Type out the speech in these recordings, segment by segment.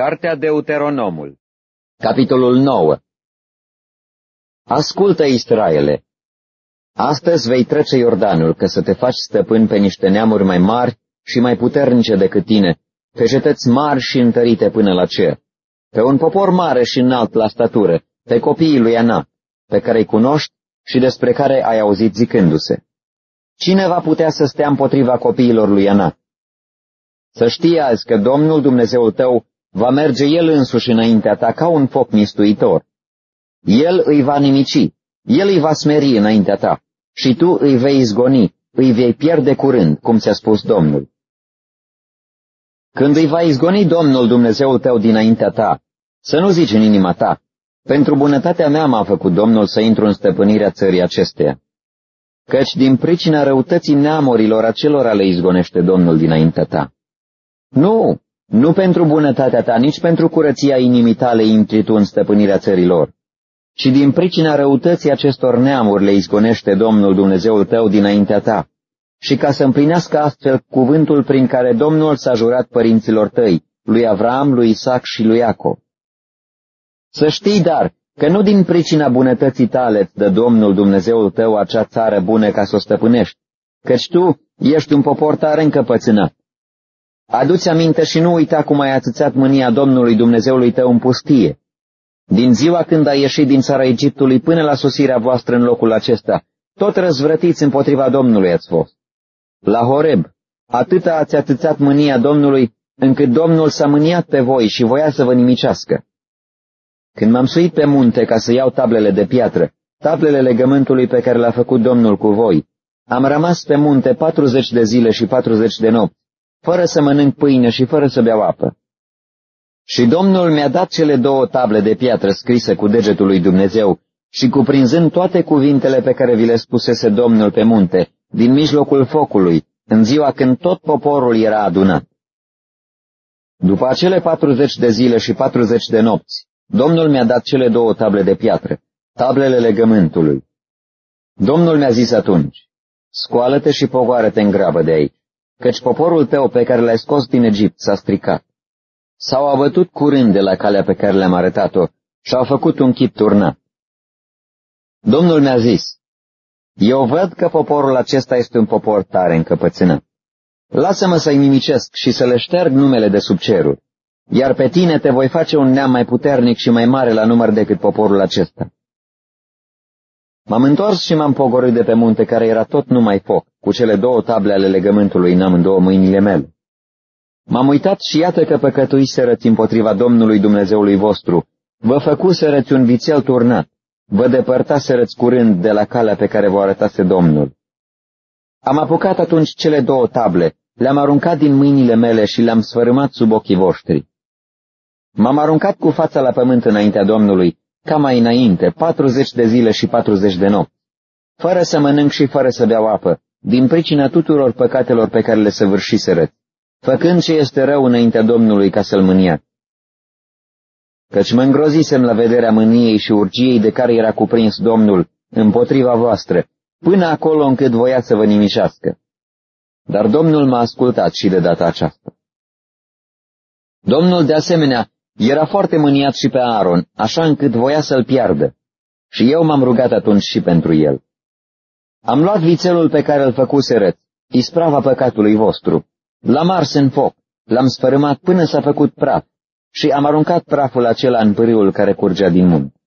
Cartea Deuteronomul Capitolul 9 Ascultă, Israele! Astăzi vei trece Iordanul, că să te faci stăpân pe niște neamuri mai mari și mai puternice decât tine, pe cetăți mari și întărite până la cer, pe un popor mare și înalt la statură, pe copiii lui Ana, pe care îi cunoști și despre care ai auzit zicându-se. Cine va putea să stea împotriva copiilor lui Ana? Să știi azi că Domnul Dumnezeul tău va merge El însuși înaintea ta ca un foc mistuitor. El îi va nimici, El îi va smeri înaintea ta și tu îi vei izgoni, îi vei pierde curând, cum ți-a spus Domnul. Când îi va izgoni Domnul Dumnezeul tău dinaintea ta, să nu zici în inima ta, pentru bunătatea mea m-a făcut Domnul să intru în stăpânirea țării acesteia. Căci din pricina răutății neamurilor acelora le izgonește Domnul dinaintea ta. Nu, nu pentru bunătatea ta, nici pentru curăția inimii tale intri tu în stăpânirea țărilor, ci din pricina răutății acestor neamuri le izgonește Domnul Dumnezeul tău dinaintea ta, și ca să împlinească astfel cuvântul prin care Domnul s-a jurat părinților tăi, lui Avram, lui Isaac și lui Iacov. Să știi, dar, că nu din pricina bunătății tale îți dă Domnul Dumnezeul tău acea țară bună ca să o stăpânești, căci tu ești un popor tare încăpățânat. Aduți aminte și nu uita cum ai atâțat mânia Domnului Dumnezeului tău în pustie. Din ziua când ai ieșit din țara Egiptului până la sosirea voastră în locul acesta, tot răzvrătiți împotriva Domnului ați fost. La Horeb, atâta ați atâțat mânia Domnului, încât Domnul s-a mâniat pe voi și voia să vă nimicească. Când m-am suit pe munte ca să iau tablele de piatră, tablele legământului pe care l-a făcut Domnul cu voi, am rămas pe munte patruzeci de zile și patruzeci de nopți, fără să mănânc pâine și fără să beau apă. Și Domnul mi-a dat cele două table de piatră scrise cu degetul lui Dumnezeu și cuprinzând toate cuvintele pe care vi le spusese Domnul pe munte, din mijlocul focului, în ziua când tot poporul era adunat. După acele patruzeci de zile și patruzeci de nopți, Domnul mi-a dat cele două table de piatră, tablele legământului. Domnul mi-a zis atunci, scoală-te și pogoară-te în grabă de aici căci poporul tău pe care l-ai scos din Egipt s-a stricat. S-au abătut curând de la calea pe care le-am arătat-o și au făcut un chip turnat. Domnul mi-a zis, eu văd că poporul acesta este un popor tare încăpățânat. Lasă-mă să-i nimicesc și să le șterg numele de sub ceruri, iar pe tine te voi face un neam mai puternic și mai mare la număr decât poporul acesta. M-am întors și m-am pogorât de pe munte care era tot numai foc, cu cele două table ale legământului în amândouă mâinile mele. M-am uitat și iată că păcătuiserăți împotriva Domnului Dumnezeului vostru, vă făcuserăți un vițel turnat, vă depărtaserăți curând de la calea pe care vă arătase Domnul. Am apucat atunci cele două table, le-am aruncat din mâinile mele și le-am sfărâmat sub ochii voștri. M-am aruncat cu fața la pământ înaintea Domnului, ca mai înainte, patruzeci de zile și patruzeci de nopți, fără să mănânc și fără să beau apă, din pricina tuturor păcatelor pe care le săvârșiseră, făcând ce este rău înaintea Domnului ca să-l mânia. Căci mă îngrozisem la vederea mâniei și urgiei de care era cuprins Domnul împotriva voastră, până acolo încât voia să vă nimișească. Dar Domnul m-a ascultat și de data aceasta. Domnul, de asemenea, era foarte mâniat și pe Aaron, așa încât voia să-l piardă. Și eu m-am rugat atunci și pentru el. Am luat vițelul pe care îl făcuserăți, isprava păcatului vostru. L-am ars în foc, l-am sfărâmat până s-a făcut praf și am aruncat praful acela în pârâul care curgea din munte.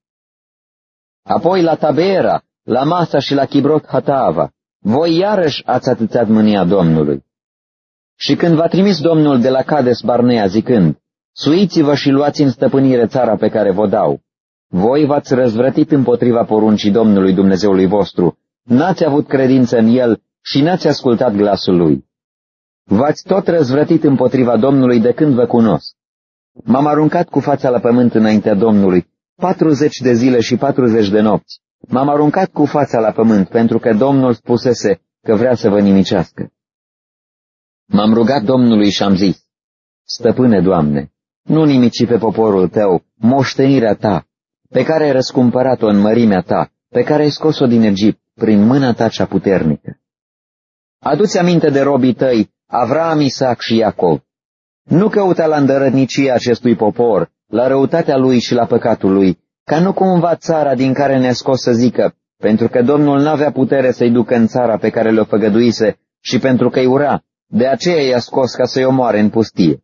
Apoi la Tabeera, la Masa și la Chibrot Hatava, voi iarăși ați atâțat mânia Domnului. Și când v-a trimis Domnul de la Cades Barnea zicând, Suiți-vă și luați în stăpânire țara pe care vă dau. Voi v-ați răzvrătit împotriva poruncii Domnului Dumnezeului vostru, n-ați avut credință în El și n-ați ascultat glasul Lui. V-ați tot răzvrătit împotriva Domnului de când vă cunosc. M-am aruncat cu fața la pământ înaintea Domnului, patruzeci de zile și patruzeci de nopți. M-am aruncat cu fața la pământ, pentru că Domnul spusese că vrea să vă nimicească. M-am rugat Domnului și am zis, Stăpâne, Doamne, nu nimici pe poporul tău, moștenirea ta, pe care ai răscumpărat-o în mărimea ta, pe care ai scos-o din Egipt, prin mâna ta cea puternică. Aduți aminte de robii tăi, Avram, Isaac și Iacov. Nu căuta la îndărătnicia acestui popor, la răutatea lui și la păcatul lui, ca nu cumva țara din care ne-a scos să zică, pentru că Domnul n-avea putere să-i ducă în țara pe care le-o făgăduise și pentru că-i ura, de aceea i-a scos ca să-i omoare în pustie.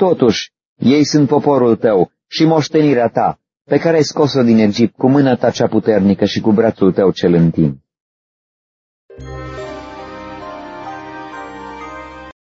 Totuși, ei sunt poporul tău și moștenirea ta, pe care ai scos-o din Egipt cu mâna ta cea puternică și cu brațul tău cel întind.